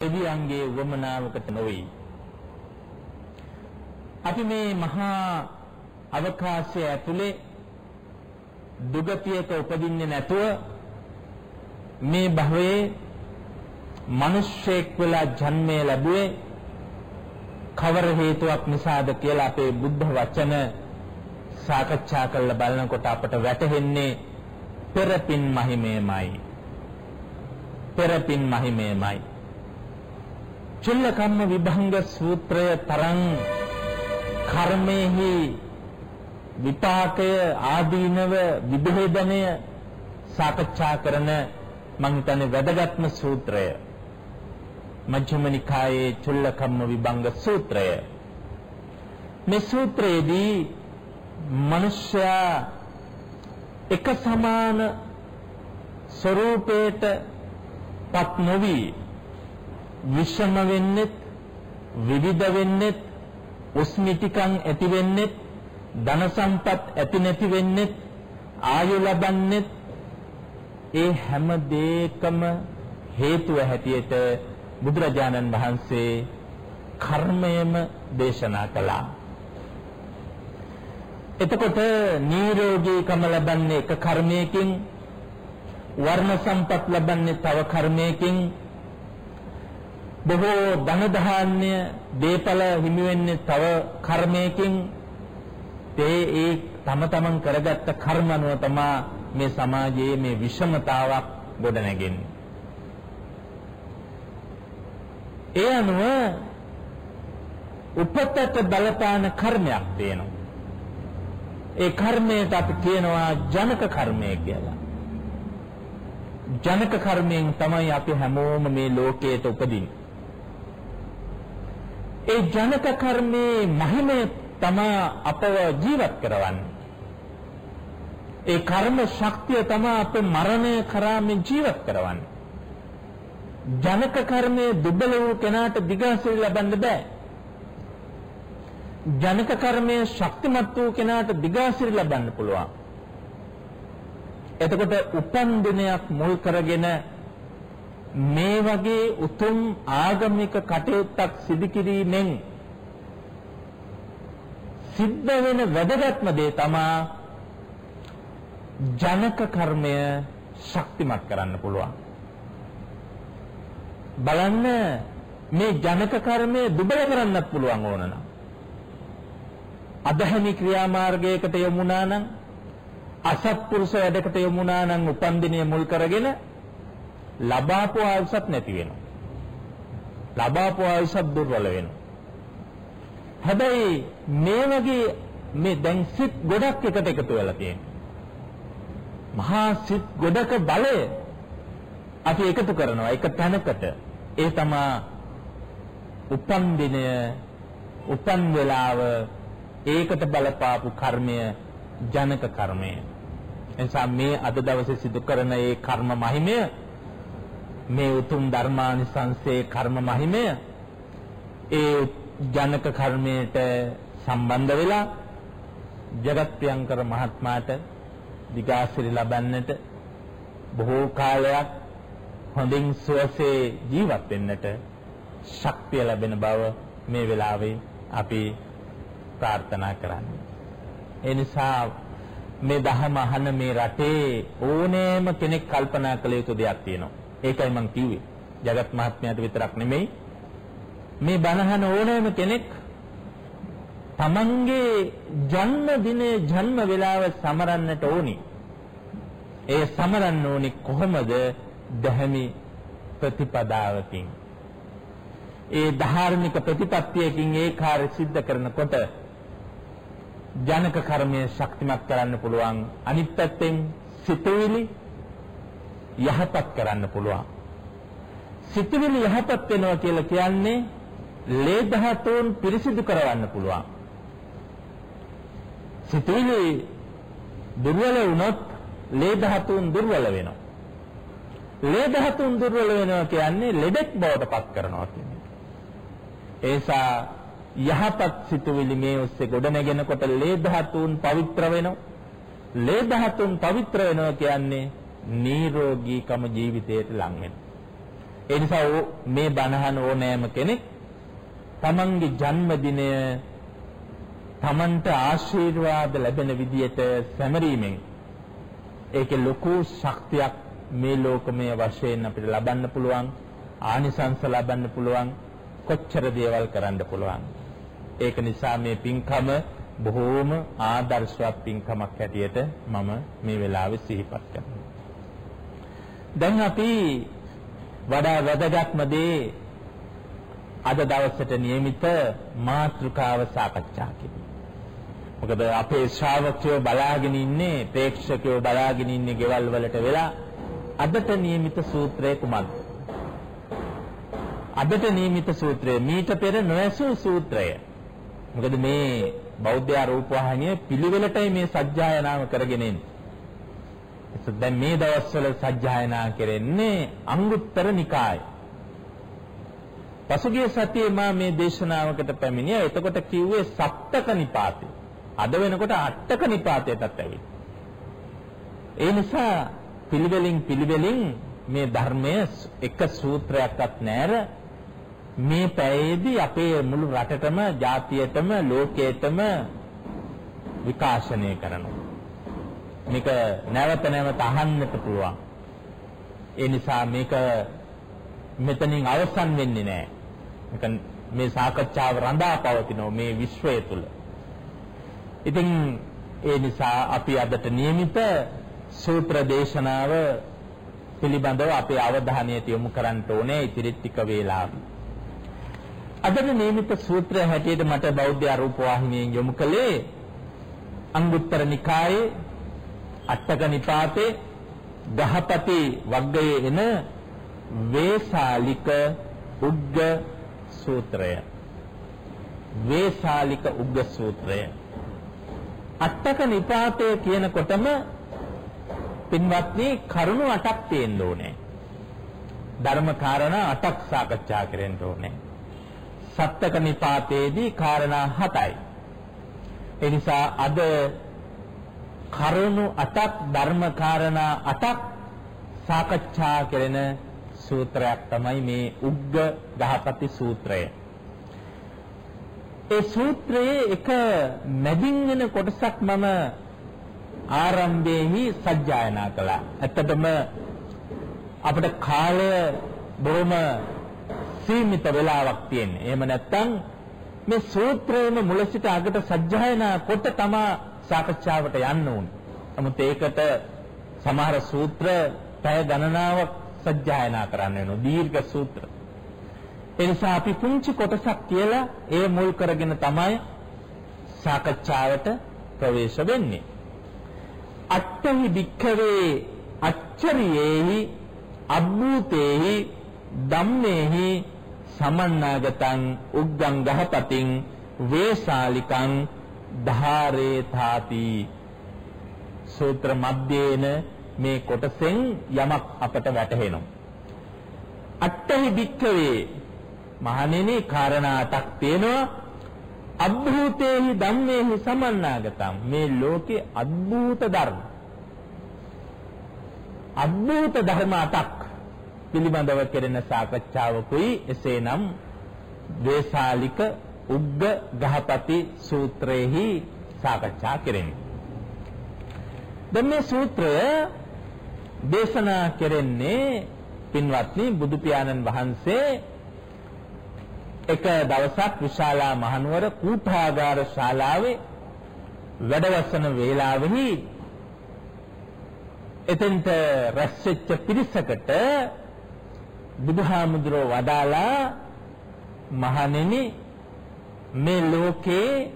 දෙවියන්ගේ වමනාවකට නොවේ. අපි මේ මහා අවකාශය ඇතුලේ දුගතියක උපදින්නේ නැතුව මේ භවයේ මිනිස්සෙක් වෙලා ජන්මය ලැබුවේ කවර හේතුවක් නිසාද කියලා අපේ බුද්ධ වචන සාකච්ඡා කරලා බලනකොට අපට වැටහෙන්නේ පෙරපින් මහිමේමයි පෙරපින් මහිමේමයි චුල්ලකම්ම විභංග සූත්‍රය තරම් කර්මෙහි විපාකය ආදීනව විභේදනය සාකච්ඡා කරන මං හිතන්නේ වැදගත්ම සූත්‍රය. මජ්ක්‍ධිම නිකායේ චුල්ලකම්ම විභංග සූත්‍රය. මේ සූත්‍රයේදී මිනිසයා එක සමාන ස්වરૂපයට පත් නොවි විෂම වෙන්නෙත් විවිධ වෙන්නෙත් උස්මිතිකම් ඇති වෙන්නෙත් ධන සම්පත් ඇති නැති වෙන්නෙත් ආයු ලබන්නෙත් ඒ හැම දෙයකම හේතුව හැටියට බුදුරජාණන් වහන්සේ කර්මයම දේශනා කළා. එතකොට නිරෝගීකම ලබන්නේ එක කර්මයකින් වර්ණ සම්පත් ලබන්නේ තව කර්මයකින් බොහෝ ධන ධාන්‍ය දීපල හිමි වෙන්නේ තව කර්මයකින් ඒ ඒ තම තමන් කරගත්ත කර්ම අනුව තමයි මේ සමාජයේ මේ විෂමතාවක් ගොඩනැගෙන්නේ. ඒ අනුව උපතට බලපාන කර්මයක් තියෙනවා. ඒ කර්මයට අපි කියනවා ජනක කර්මය කියලා. ජනක කර්මයෙන් තමයි අපි හැමෝම මේ ලෝකයට උපදින්නේ. ඒ ජනක කර්මයේ මහිමය තමයි අපව ජීවත් කරවන්නේ. ඒ කර්ම ශක්තිය තමයි අප මරණය කරා මේ ජීවත් කරවන්නේ. ජනක කර්මයේ දුබල වූ කෙනාට දිගාසිරි ලබන්න බෑ. ජනක කර්මයේ ශක්තිමත් වූ කෙනාට දිගාසිරි ලබන්න පුළුවන්. එතකොට උපන් දිනයක් මුල් කරගෙන මේ වගේ උතුම් ආගමික කටයුත්තක් සිදු කිරීමෙන් සිද්ධ වෙන වැදගත්ම දේ තමා ජනක කර්මය ශක්තිමත් කරන්න පුළුවන්. බලන්න මේ ජනක කර්මය දුබල කරන්නත් පුළුවන් ඕන නම්. අධහැමි ක්‍රියාමාර්ගයකට යමුනා නම් අසත්පුරුෂ වැඩකට යමුනා නම් උපන්දිනය මුල් කරගෙන ලබාපු ආයුෂත් නැති වෙනවා. ලබාපු ආයුෂත් දුර්වල වෙනවා. හැබැයි මේ වගේ මේ දැන් සිත් ගොඩක් එකට එකතු වෙලා තියෙනවා. මහා සිත් ගොඩක බලය අපි එකතු කරනවා එක තැනකට. ඒ තමා උපන් දිනය උපන් වේලාව ඒකට බලපාපු කර්මය ජනක කර්මය. එනිසා මේ අද දවසේ සිදු කරන ඒ කර්ම මහිමය මේ උතුම් ධර්මානිසංසයේ කර්ම මහිමය ඒ ජනක කර්මයට සම්බන්ධ වෙලා ජගත් ප්‍රියංකර මහත්මයාට දිගාසිරි ලබන්නට බොහෝ කාලයක් හොඳින් සුවසේ ජීවත් වෙන්නට ශක්තිය ලැබෙන බව මේ වෙලාවේ අපි ප්‍රාර්ථනා කරන්නේ. ඒ නිසා මේ දහම අහන මේ රටේ ඕනෑම කෙනෙක් කල්පනා කළ යුතු දෙයක් තියෙනවා. ඒකයි මම කිව්වේ. జగත් මහත්මයාට විතරක් නෙමෙයි මේ බණහන ඕනෑම කෙනෙක් තමන්ගේ ජන්මදිනයේ ජන්ම වේලාව සමරන්නට ඕනි. ඒ සමරන්න ඕනි කොහොමද? දැහැමි ප්‍රතිපදාවකින්. ඒ ධාර්මික ප්‍රතිපත්තියකින් ඒ කාර්ය સિદ્ધ කරනකොට ජනක කර්මය ශක්තිමත් කරන්න පුළුවන්. අනිත් පැත්තෙන් සිතුවිලි යහපත් කරන්න පුළුවන්. සිතුවිලි යහපත් වෙනවා කියලා කියන්නේ ලේ ධාතුන් පිරිසිදු කරවන්න පුළුවන්. සිතුවිලි දුර්වල වුණොත් ලේ ධාතුන් දුර්වල වෙනවා. ලේ ධාතුන් දුර්වල වෙනවා කියන්නේ ලෙඩෙක් බවට පත් කරනවා කියන්නේ. ඒසා යහපත් සිතුවිලි මේ ඔස්සේ ගොඩනගෙනකොට ලේ ධාතුන් පවිත්‍ර වෙනවා. ලේ ධාතුන් පවිත්‍ර වෙනවා කියන්නේ නිරෝගීකම ජීවිතයට ලං වෙනවා. ඒ නිසා මේ බණහන ඕනෑම කෙනෙක් තමන්ගේ ජන්මදිනය තමන්ට ආශිර්වාද ලැබෙන විදියට සැමරීමෙන් ඒකේ ලොකු ශක්තියක් මේ ලෝකමය වශයෙන් අපිට ලබන්න පුළුවන් ආනිසංස ලබන්න පුළුවන් කොච්චර දේවල් කරන්න පුළුවන් ඒක නිසා මේ පින්කම බොහෝම ආදර්ශවත් පින්කමක් හැටියට මම මේ වෙලාවේ සිහිපත් කරනවා දැන් අපි වඩා වැදගත්ම දේ අද දවසට નિયમિત මාතෘකාව සාකච්ඡා කිරීම. මොකද අපේ ශ්‍රාවකයෝ බලාගෙන ඉන්නේ ප්‍රේක්ෂකයෝ බලාගෙන ඉන්නේ ගෙවල් වලට වෙලා අදට નિયમિત සූත්‍රය කුමක්ද? අදට નિયમિત සූත්‍රය මීට පෙර නොඇසූ සූත්‍රය. මොකද මේ බෞද්ධ රූපවාහිනිය පිළිවෙලටයි මේ සජ්ජායනාව කරගෙන එන්නේ. දැන් මේ දවස්වල සජ්ජායනා කරන්නේ අංගුත්තර නිකාය. පසුගිය සතියේ මා මේ දේශනාවකට පැමිණියා. එතකොට කිව්වේ සප්තක නිපාතය. අද වෙනකොට අටක නිපාතයටත් ඇවිත්. ඒ නිසා පිළිවෙලින් පිළිවෙලින් මේ ධර්මය එක සූත්‍රයක්වත් නැර මේ පැයේදී අපේ මුළු රටටම ජාතියටම ලෝකයටම විකාශනය කරනවා. මේක නැවත නැවත අහන්නට පුළුවන්. ඒ නිසා මේක මෙතනින් අවසන් වෙන්නේ නැහැ. මේක මේ සාකච්ඡාව රඳා පවතිනවා මේ විශ්වය තුල. ඉතින් ඒ නිසා අපි අදට નિયમિત සූත්‍ර දේශනාව පිළිබඳව අපේ අවධානය යොමු කරන්න ඕනේ ඉතිරි ටික වේලාව. අදට નિયમિત සූත්‍ර හැටියට මට බෞද්ධ ආරූප වාහිනියෙන් යොමු කළේ අංගුත්තර නිකායේ අට්ඨක නිපාතේ ගහපති වග්ගයේ එන වේසාලික උග්ග සූත්‍රය. වේසාලික උග්ග සූත්‍රය. අට්ඨක නිපාතය කියනකොටම පින්වත්නි කරුණු අටක් තියෙන්න ඕනේ. ධර්ම කාරණා අටක් සාකච්ඡා කරන්න ඕනේ. සත්තක නිපාතයේදී කාරණා හතයි. ඒ නිසා අද කරුණු අටක් ධර්ම කාරණා අටක් සාකච්ඡා කරන සූත්‍රයක් තමයි මේ උග්ග දහපති සූත්‍රය. ඒ සූත්‍රයේ එක මැදින් වෙන කොටසක් මම ආරම්භයේහි සජ්ජායනා කළා. ඇත්තටම අපිට කාලය බොහොම සීමිත වෙලාවක් තියෙන්නේ. එහෙම නැත්නම් මේ සූත්‍රයේම මුල සිට අගට සජ්ජායනා කොට තමා සාකච්ඡාවට යන්න ඕනේ. නමුත් ඒකට සමහර සූත්‍ර පැය ගණනාවක් සජ්ජායනා කරන්න වෙනවා. දීර්ඝ සූත්‍ර. ඒ නිසා අපි පුංචි කොටසක් කියලා ඒ මුල් කරගෙන තමයි සාකච්ඡාවට ප්‍රවේශ වෙන්නේ. අට්ඨහි භික්ඛවේ අච්චරියේහි අබ්බූතේහි ධම්මේහි සමන්නාගතං උග්ගං ගහපතින් වේසාලිකං ධාරේ තාති සූත්‍ර මැදේන මේ කොටසෙන් යමක් අපට වැටහෙනවා. අට්ඨහි භික්ඛවේ මහණෙනි කාරණා අටක් තියෙනවා අද්භූතේහි ධම්මේහි සමන්නාගතම්. මේ ලෝකේ අද්භූත ධර්ම. අද්භූත ධර්ම අටක් පිළිබඳව කෙරෙන සාකච්ඡාවකුයි එසේනම් දේශාලික උග්ග ගහපති සූත්‍රයේහි සාකච්ඡා කෙරෙන්නේ. දැන් මේ සූත්‍රය දේශනා කෙරෙන්නේ පින්වත්නි බුදු පියාණන් වහන්සේ එක දවසක් විශාලා මහනුවර කූටාගාර ශාලාවේ වැඩවසන වේලාවෙහි එතෙන්ට රැස්වෙච්ච පිරිසකට බුදුහාමුදුරෝ වදාලා මහණෙනි මේ ලෝකේ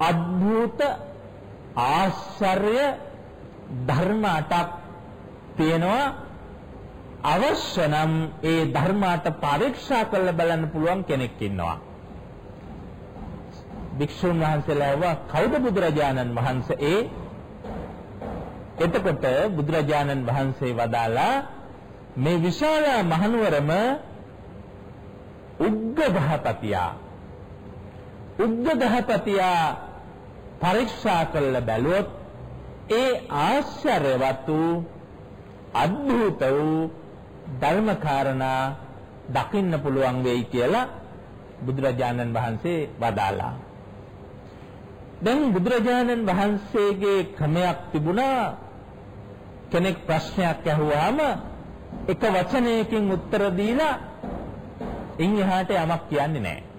අద్భుත ආශ්චර්ය ධර්ම අටක් තියෙනවා. අවශ්‍ය නම් ඒ ධර්මාට පරීක්ෂා කරලා බලන්න පුළුවන් කෙනෙක් ඉන්නවා. භික්ෂුන් වහන්සේලා වහ කවුද බුදුරජාණන් වහන්සේ? ඒ එතකොට බුදුරජාණන් වහන්සේ වදාලා මේ විශාල මහනුවරම උග්ගභපතියා උද්දඝපතියා පරීක්ෂා කළ බැලුවොත් ඒ ආශ්චර්යවත් වූ අద్භූත වූ ධර්මකාරණා දකින්න පුළුවන් වෙයි කියලා බුදුරජාණන් වහන්සේ වදාලා. දැන් බුදුරජාණන් වහන්සේගේ ක්‍රමයක් තිබුණා කෙනෙක් ප්‍රශ්නයක් අහුවාම එක වචනයකින් උත්තර දීලා ඉන් එහාට යමක් කියන්නේ නැහැ.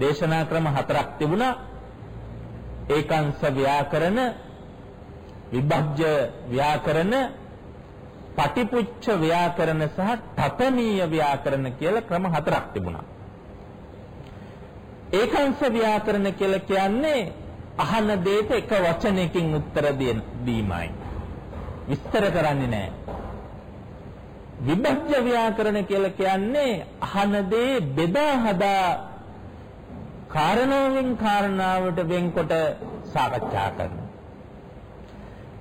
දේශනා ක්‍රම හතරක් තිබුණා. ඒකාංශ ව්‍යාකරණ, විභජ්‍ය ව්‍යාකරණ, පටිපුච්ඡ ව්‍යාකරණ සහ තපනීය ව්‍යාකරණ කියලා ක්‍රම හතරක් තිබුණා. ඒකාංශ ව්‍යාකරණ කියලා කියන්නේ අහන දෙයට එක වචනයකින් උත්තර දීමයි. විස්තර කරන්නේ නැහැ. විභජ්‍ය ව්‍යාකරණ කියලා කියන්නේ අහන දේ බෙදා හදා කාරණාවෙන් කාරණාවට වෙන්කොට සාකච්ඡා කරනවා.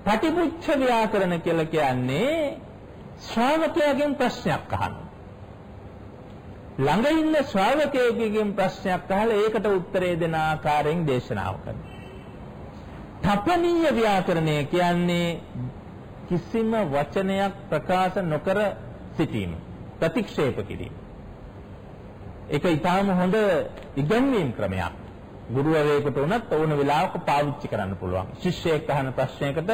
පටිපුච්ඡ ව්‍යාකරණ කියලා කියන්නේ ශ්‍රාවකයාගෙන් ප්‍රශ්නයක් අහනවා. ළඟ ඉන්න ශ්‍රාවකයෙකුගෙන් ප්‍රශ්නයක් අහලා ඒකට උත්තරේ දෙන ආකාරයෙන් දේශනාව කරනවා. තපනීය ව්‍යාකරණය කියන්නේ කිසිම වචනයක් ප්‍රකාශ නොකර සිටීම ප්‍රතික්ෂේප කිරීම. ඒක ඊටාම හොඳ ඉගැන්වීම් ක්‍රමයක්. ගුරුවරයෙකුට උනත් ඕන වෙලාවක පාවිච්චි කරන්න පුළුවන්. ශිෂ්‍යයෙක් අහන ප්‍රශ්නයකට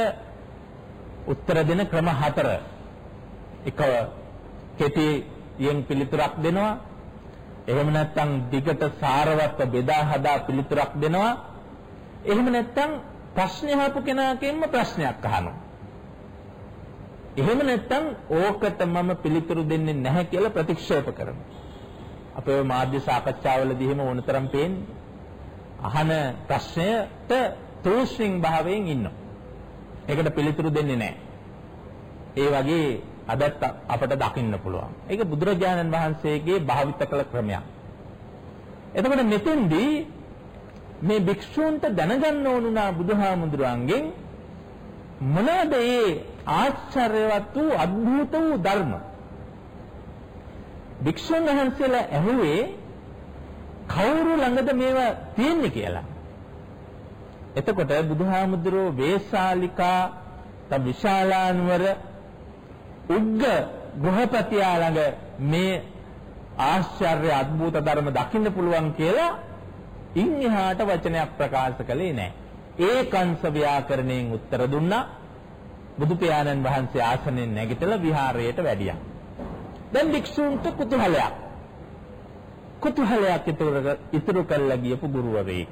උත්තර දෙන ක්‍රම හතර. එක කෙටියෙන් පිළිතුරක් දෙනවා. එහෙම නැත්නම් දිගට සාරවත් බෙදා හදා පිළිතුරක් දෙනවා. එහෙම නැත්නම් ප්‍රශ්න අහපු කෙනාගෙන්ම ප්‍රශ්නයක් අහනවා. එහෙම නැත්නම් ඕකට මම පිළිතුරු දෙන්නේ නැහැ කියලා ප්‍රතික්ෂේප කරනවා. අපේ මාධ්‍ය සාකච්ඡාවලදී එහෙම ඕනතරම් පේන්නේ. අහන ප්‍රශ්නයට තෝස්මින් භාවයෙන් ඉන්නවා. ඒකට පිළිතුරු දෙන්නේ නැහැ. ඒ වගේ අදත් අපට දකින්න පුළුවන්. ඒක බුදුරජාණන් වහන්සේගේ භාවිත කළ ක්‍රමයක්. එතකොට මෙතෙන්දී මේ භික්ෂූන්ට දැනගන්න ඕනුනා බුදුහාමුදුරන්ගෙන් මොනවාද ඒ ආශ්චර්යවත් වූ අద్భుත වූ ධර්ම භික්ෂුන් වහන්සේලා ඇහුවේ කවුරු ළඟද මේවා තියෙන්නේ කියලා. එතකොට බුදුහාමුදුරෝ වේශාලිකා තම විශාලානුවර උග්ග ගෘහපතියා ළඟ මේ ආශ්චර්ය අద్భుත ධර්ම දකින්න පුළුවන් කියලා ඉන් එහාට වචනයක් ප්‍රකාශ කළේ නැහැ. ඒකංශ ව්‍යාකරණයෙන් උත්තර දුන්නා. බුදු පියාණන් වහන්සේ ආසනෙන් නැගිටලා විහාරයට වැඩියා. දැන් භික්ෂූන්ට කුතුහලයක්. කුතුහලයක් ඉතුරු කරලා ගියපු ගුරුවරයෙක්.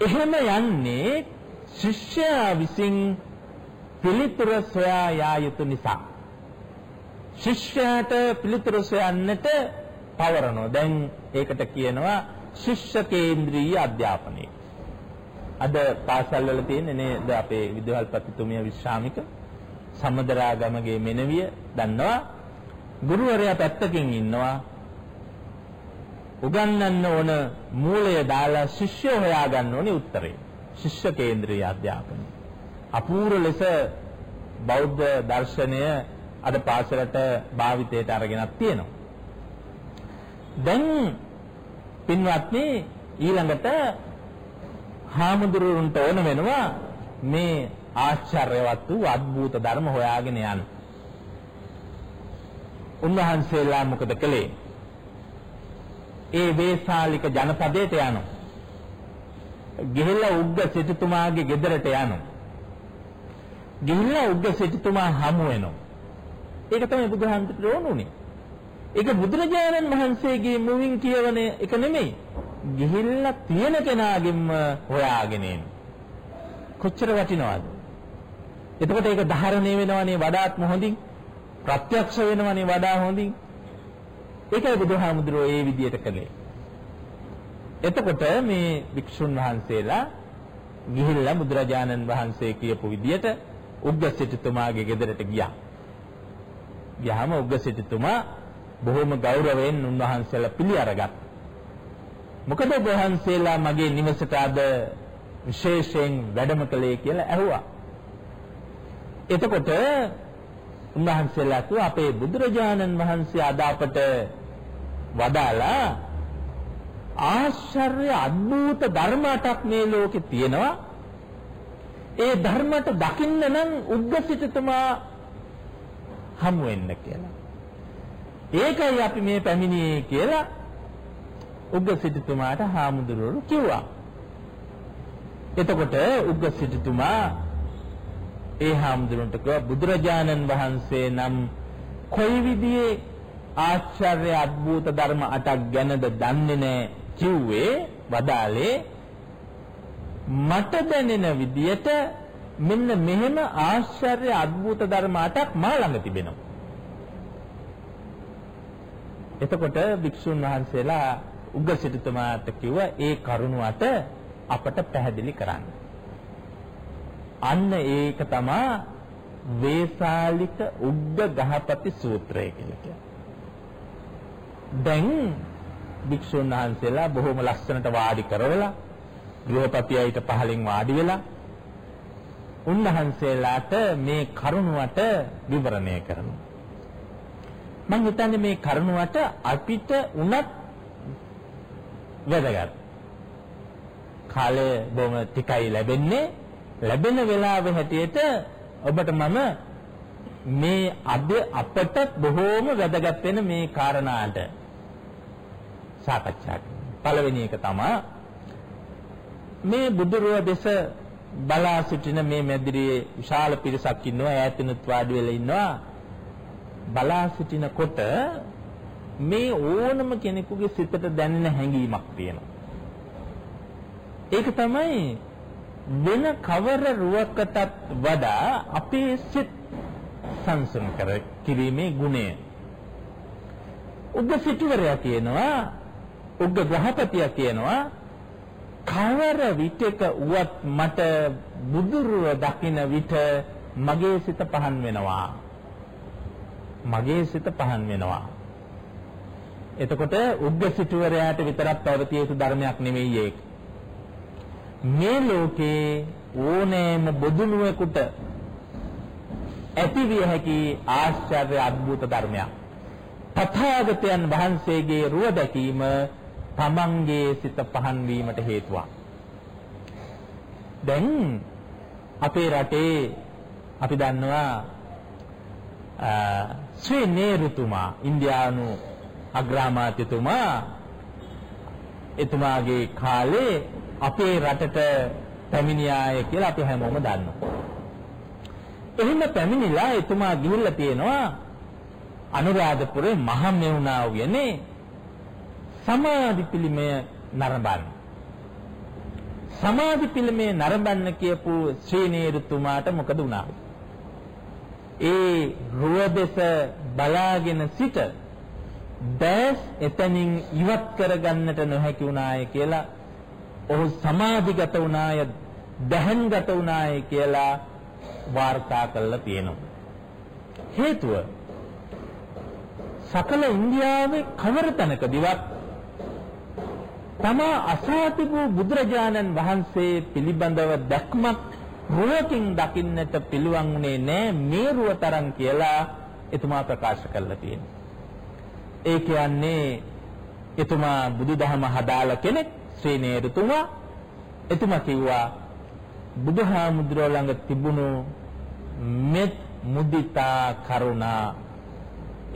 එහෙම යන්නේ ශිෂ්‍යයා විසින් පිළිතුර සොයා යා යුතු නිසා. ශිෂ්‍යයාට පිළිතුර සොයන්නට පවරනවා. දැන් ඒකට කියනවා ශිෂ්‍ය කේන්ද්‍රීය අධ්‍යාපනය. අද පාසල් වල තියෙන්නේ නේද අපේ විදුහල්පතිතුමිය විශ්‍රාමික සමදරා ගමගේ මෙනවිය දන්නවා ගුරුවරයා පැත්තකින් ඉන්නවා. උගන්වන්න ඕන මූලය දාලා ශිෂ්‍යය හොයාගන්න ඕනේ උත්තරේ. ශිෂ්‍ය කේන්ද්‍රීය අධ්‍යාපනය. අපූර්ව ලෙස බෞද්ධ දර්ශනය අද පාසලට භාවිතයට අරගෙනක් තියෙනවා. දැන් පින්වත්නි ඊළඟට හාමුදුරුවන්ට ඕන වෙනවා මේ ආශ්චර්යවත් වූ අద్భుත ධර්ම හොයාගෙන යන්න. උන්වහන්සේලා මොකද කළේ? ඒ වේසාලික ජනපදයට යනවා. ගිහිල්ලා උග්ග සිටුතුමාගේ ගෙදරට යනවා. ගිහිල්ලා උග්ග සිටුතුමා හමු වෙනවා. ඒක තමයි බුදුහන්තුට ඕනුනේ. ඒක බුදුරජාණන් වහන්සේගේ මුවින් කියවන එක නෙමෙයි. ගිහිල්ලා තියෙන කෙනාගෙන්ම හොයාගෙන එන. කොච්චර වටිනවද? එතකොට ඒක ධාරණය වෙනවනේ වඩාත්ම හොඳින්. ප්‍රත්‍යක්ෂ වෙනවනේ වඩා හොඳින්. ඒකයි බුදුහාමුදුරුවෝ ඒ විදිහට කළේ. එතකොට මේ වික්ෂුන් වහන්සේලා ගිහිල්ලා බුදුරජාණන් වහන්සේ කියපු විදිහට උග්ග සිටුතුමාගේ ගෙදරට ගියා. ගියාම උග්ග සිටුතුමා බොහොම ගෞරවයෙන් උන්වහන්සේලා පිළි අරගත්. මොකද ඔබ වහන්සේලා මගේ නිවසට අද විශේෂයෙන් වැඩම කළේ කියලා ඇහුවා. එතකොට උන්වහන්සේලා කිව්වා අපේ බුදුරජාණන් වහන්සේ අද අපට වදාලා ආශ්චර්ය අద్భుත ධර්මයක් මේ ලෝකේ තියෙනවා. ඒ ධර්මයට දකින්න නම් උද්දසිතතුමා හමු වෙන්න කියලා. ඒකයි අපි මේ පැමිණියේ කියලා උග්ග සිටුතුමාට හාමුදුරුවෝ කිව්වා. එතකොට උග්ග සිටුතුමා ඒ හාමුදුරන්ට කිව්වා බුදුරජාණන් වහන්සේ නම් කොයි විදිහේ ආශ්චර්ය අద్భుත ධර්ම අටක් ගැනද දන්නේ නැහැ කිව්වේ වදාලේ මට දැනෙන විදියට මෙන්න මෙහෙම ආශ්චර්ය අద్భుත ධර්ම අටක් මා ළඟ තිබෙනවා එතකොට භික්ෂුන් වහන්සේලා උග්‍රසිටුතුමාට කිව්වා ඒ කරුණ අපට පැහැදිලි කරන්න. අන්න ඒක තමයි වේසාලික උග්ග ගහපති සූත්‍රය කියලා කියන්නේ. දැන් භික්ෂුන් වහන්සේලා බොහොම ලස්සනට වාඩි කරවලා ගෘහපතියයිට පහලින් වාඩි වෙලා උන්වහන්සේලාට මේ කරුණුවට විවරණය කරනවා. මම හිතන්නේ මේ කරුණුවට අපිට උනත් වැදගත්. කාලය බොහොම ටිකයි ලැබෙන්නේ. ලැබෙන වෙලාවෙ හැටියට ඔබට මම මේ අද අපට බොහෝම වැදගත් වෙන මේ කාරණාට සාකච්ඡා පළවෙනි එක තමයි මේ බුදුරුව දෙස බලා සිටින මේ මැදිරියේ විශාල පිරිසක් ඉන්නවා ඈතිනුත් වාඩි වෙලා ඉන්නවා. බලා සිටිනකොට මේ ඕනම කෙනෙකුගේ සිතට දැනෙන හැඟීමක් තියෙනවා. ඒක තමයි වෙන කවර රුවකටත් වඩා අපේ සිත් සංසම් කර කිරීමේ ගුණය. උග්ග සිටුවරයා කියනවා උග්ග ග්‍රහපතියා කියනවා කවර විටක උවත් මට බුදුරුව දකින විට මගේ සිත පහන් වෙනවා. මගේ සිත පහන් වෙනවා. එතකොට උග්ග සිටුවරයාට විතරක් පැවතිය යුතු ධර්මයක් නෙවෙයි ඒක. මේ ලෝකේ ඕනෑම බොදුනුවෙකුට ඇතිවිය හැකි ආශ්චර්ය අద్భుත ධර්මයක් තථාගතයන් වහන්සේගේ රුව දැකීම තමන්ගේ සිත පහන් වීමට හේතුවක්. දැන් අපේ රටේ අපි දන්නවා ශ්‍රී නේරුතුමා ඉන්දියානු අග්‍රාමාත්‍යතුමා එතුමාගේ කාලේ අපේ රටට පැමිණියාය කියලා අපි හැමෝම දන්නවා. එහෙම පැමිණිලා එතුමා ගිහිල්ලා තියෙනවා අනුරාධපුරේ මහමෙවුනාව කියන්නේ සමාධි පිළිමය නරඹන්න. සමාධි පිළිමය නරඹන්න කියපු ශ්‍රීනීරුතුමාට මොකද වුණා? ඒ රුවදෙස බලාගෙන සිට දැස් එතනින් ඉවත් කරගන්නට නොහැකි වුණාය කියලා ඔහු සමාධිගත වුණාය දහන්ගත වුණාය කියලා වාර්තා කරලා තියෙනවා. හේතුව සකල ඉන්දියාවේ කවර තැනකදීවත් තමා අසා තිබූ බුදුරජාණන් වහන්සේ පිළිබඳව දැක්මක් රුවකින් දකින්නට පිළුවන් වුණේ නෑ මේ රුව තරම් කියලා එතුමා ප්‍රකාශ කරලා තියෙනවා. ඒ කියන්නේ එතුමා බුදුදහම හදාල කෙනෙක් ශ්‍රේණේරුතුමා එතුමා කිව්වා බුදුහාමුදුරුවෝ ළඟ තිබුණු මෙත් මුදිතා කරුණා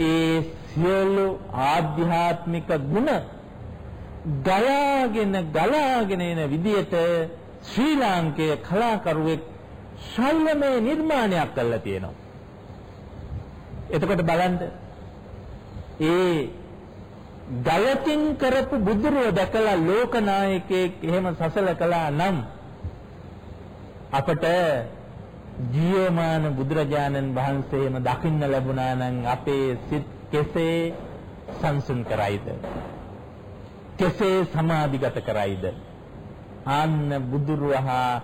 ඒ සියලු ආධ්‍යාත්මික ගුණ ගලාගෙන ගලාගෙන එන විදියට ශ්‍රී ලාංකේය කලාකරුවෙක් ශෛලමය නිර්මාණයක් කරලා තියෙනවා. එතකොට බලන්න ඒ ගලකින් කරපු බුදුරුව දැකලා ලෝකනායකයෙක් එහෙම සසල කළා නම් අපට ජීවමාන බුදුරජාණන් වහන්සේම දකින්න ලැබුණා නම් අපේ සිත් කෙසේ සංසුන් කරයිද? කෙසේ සමාධිගත කරයිද? ආන්න බුදුරුවහා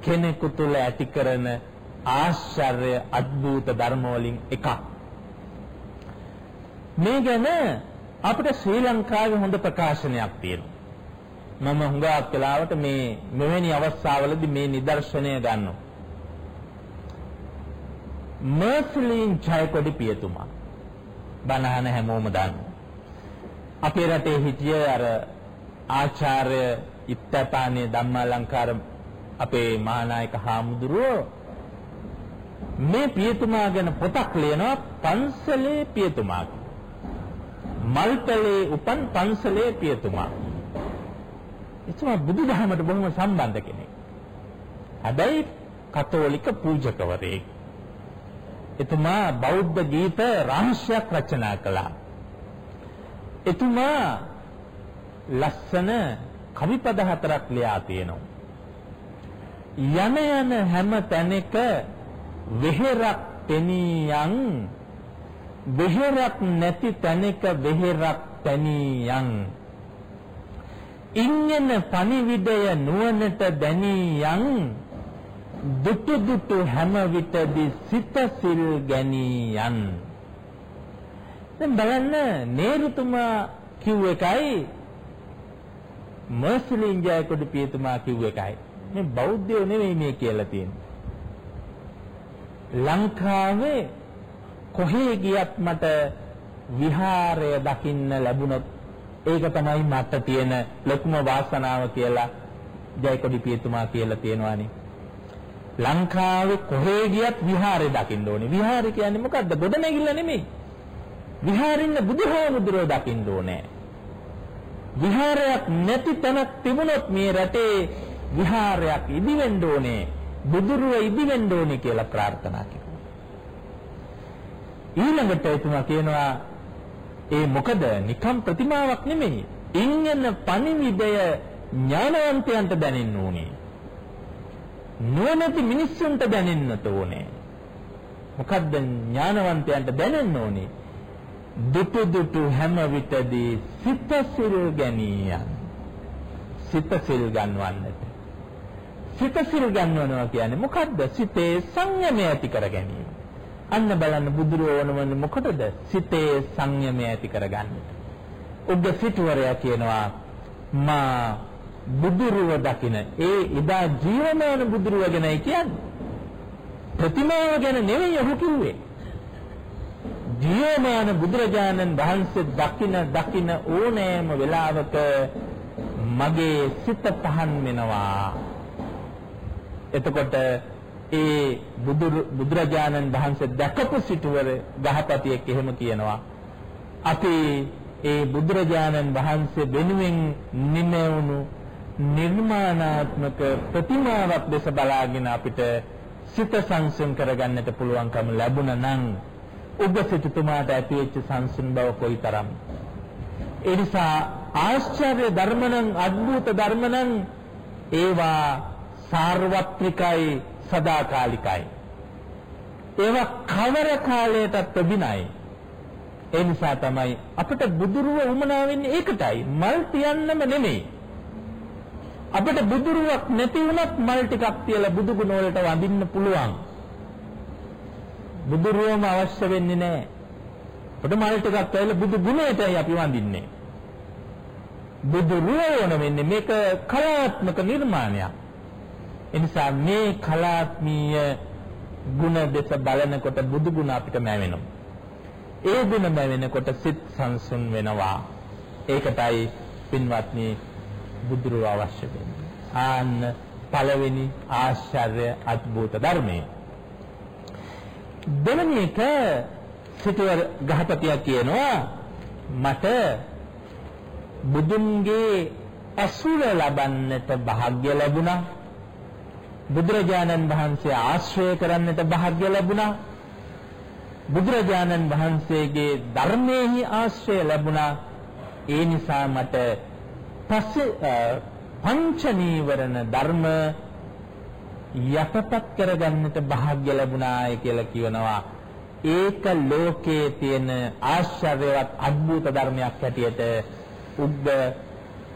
කෙනෙකු තුළ ඇති කරන ආශ්චර්ය අద్భుත ධර්ම වලින් එකක්. මේ ගැන අපිට ශ්‍රී ලංකාවේ හොඳ ප්‍රකාශනයක් තියෙනවා. මම හුඟක් වෙලාවට මේ මෙවැනි අවස්ථාවලදී මේ නිදර්ශනය ගන්නවා. මර්සලින් ජයකොඩි පියතුමා. බණහන හැමෝම දන්නවා. අපේ රටේ හිටිය අර ආචාර්ය ඉත්තපානේ ධම්මාලංකාර අපේ මහානායක හාමුදුරුවෝ මේ පියතුමා ගැන පොතක් ලියනවා පන්සලේ පියතුමා. මල්පලේ උපන් පන්සලේ පියතුමා. එතුමා බුදුදහමට බොහොම සම්බන්ධ කෙනෙක්. හැබැයි කතෝලික පූජකවරයෙක්. එතුමා බෞද්ධ ගීත රහස්‍යයක් රචනා කළා. එතුමා ලස්සන කවිපද හතරක් ලියා තියෙනවා. යන යන හැම තැනක වෙහෙරක් පෙනී යන් වෙහෙරක් නැති තැනක වෙහෙරක් පැනී යන් ඉන්ගෙන පණිවිඩය නුවණට දැනී යන් දුටු දුටු හැම විටදී සිත සිල් ගැනී යන් දැන් බලන්න නේරුතුමා කිව්ව එකයි. මර්සිලින් ජයකොඩි පියතුමා කිව්ව එකයි. මේ බෞද්ධයෝ නෙවෙයි මේ කියලා තියෙන්නේ. ලංකාවේ කොහේ ගියත් මට විහාරය දකින්න ලැබුණොත් ඒක තමයි මට තියෙන ලොකුම වාසනාව කියලා ජයකොඩි පියතුමා කියලා තියෙනවානේ. ලංකාවේ කොහේ ගියත් විහාරය දකින්න ඕනේ. විහාරය කියන්නේ මොකද්ද? ගොඩනැගිල්ල නෙමෙයි. විහාරින්න බුදුහාමුදුරුවෝ දකින්න ඕනේ. විහාරයක් නැති තැනක් තිබුණොත් මේ රටේ විහාරයක් ඉදිවෙන්න ඕනේ. බුදුරුව ඉදිවෙන්න ඕනේ කියලා ප්‍රාර්ථනා කරනවා. ඊළඟට එතුමා කියනවා ඒ මොකද නිකම් ප්‍රතිමාවක් නෙමෙයි. ඉන්ගෙන පණිවිඩය ඥානවන්තයන්ට දැනෙන්න ඕනේ. නුවණැති මිනිස්සුන්ට දැනෙන්නට ඕනේ. මොකද්ද ඥානවන්තයන්ට දැනෙන්න ඕනේ? දුටු දුටු හැම විටදී සිත සිල් ගැනීම. සිත සිල් ගන්නවන්නට. සිත සිල් ගන්නවනවා කියන්නේ මොකද්ද? සිතේ සංයමය ඇති කර ගැනීම. අන්න බලන්න බුදුරෝවනවන්නේ මොකටද? සිතේ සංයමය ඇති කරගන්නට. උග්ග සිටුවරයා කියනවා මා බුදුරුව දකින ඒ ඉදා ජීවමාන බුදුරුව ගැනයි කියන්නේ. ප්‍රතිමාව ගැන නෙවෙයි ඔහු කිව්වේ. ජීවමාන බුදුරජාණන් වහන්සේ දකින දකින ඕනෑම වෙලාවක මගේ සිත පහන් වෙනවා. එතකොට ඒ බුදුරජාණන් වහන්සේ දැකපු සිටුවර ගහපතියෙක් එහෙම කියනවා. අපි ඒ බුදුරජාණන් වහන්සේ වෙනුවෙන් නිමවුණු නිර්මාණාත්මක ප්‍රතිමාවක් දැස බලාගෙන අපිට සිත සංසම් කරගන්නට පුළුවන්කම ලැබුණා නම් ඔබ සිටුමාට ඇතිවෙච්ච සංසම් බව කොයිතරම් ඒ නිසා ආශ්චර්ය ධර්ම නම් අద్భుත ධර්ම නම් ඒවා සාර්වත්‍රිකයි සදාකාලිකයි. ඒවා කවර කාලයටත් ප්‍රබිනයි. ඒ නිසා තමයි අපිට බුදුරුව උමනා වෙන්නේ ඒකටයි. මල් තියන්නම නෙමෙයි. අපිට බුදුරුවක් නැති වුණත් මල් ටිකක් තියලා බුදු ගුණ වලට වඳින්න පුළුවන්. බුදුරුවම අවශ්‍ය වෙන්නේ නැහැ. අපිට මල් ටිකක් තියලා බුදු ගුණයටයි අපි වඳින්නේ. බුදුරුව වුණ වෙන්නේ මේක කලාත්මක නිර්මාණයක්. එනිසා මේ කලාත්මීය ಗುಣ දෙස බලනකොට බුදු ගුණ අපිට මැවෙනවා. ඒ ගුණ මැවෙනකොට සිත් සංසුන් වෙනවා. ඒකටයි පින්වත්නි බුදුරුව අවශ්‍ය වෙන්නේ. ආන්න පළවෙනි ආශ්චර්ය අద్භූත ධර්මය. දෙවෙනි එක සිටවර ගහපතියා කියනවා මට බුදුන්ගේ ඇසුර ලබන්නට වාග්ය ලැබුණා බුදුරජාණන් වහන්සේ ආශ්‍රය කරන්නට වාග්ය ලැබුණා. බුදුරජාණන් වහන්සේගේ ධර්මයේහි ආශ්‍රය ලැබුණා. ඒ නිසා මට පස්සේ පංච නීවරණ ධර්ම යටපත් කරගන්නට වාග්ය ලැබුණායි කියලා කියනවා. ඒක ලෝකයේ තියෙන ආශ්චර්යවත් අద్భుත ධර්මයක් හැටියට උද්ද